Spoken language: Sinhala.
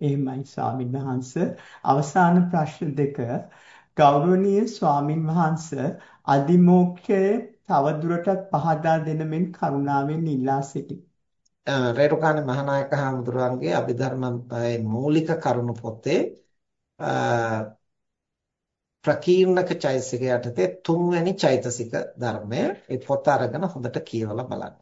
එහෙමයි ස්වාමින් වහන්සේ. අවසාන ප්‍රශ්න දෙක ගෞරවනීය ස්වාමින් වහන්සේ අදිමෝක්ෂයේ තවදුරටත් පහදා දෙන මෙන් කරුණාවෙන් ඉල්ලා සිටිමි. රේරුකාණේ මහානායක හඳුරන්ගේ අභිධර්මයේ මූලික කරුණු පොතේ ප්‍රකීර්ණක චෛතසික යටතේ තුන්වැනි චෛතසික ධර්මය ඒ පොත අරගෙන හොඳට කියවලා බලන්න.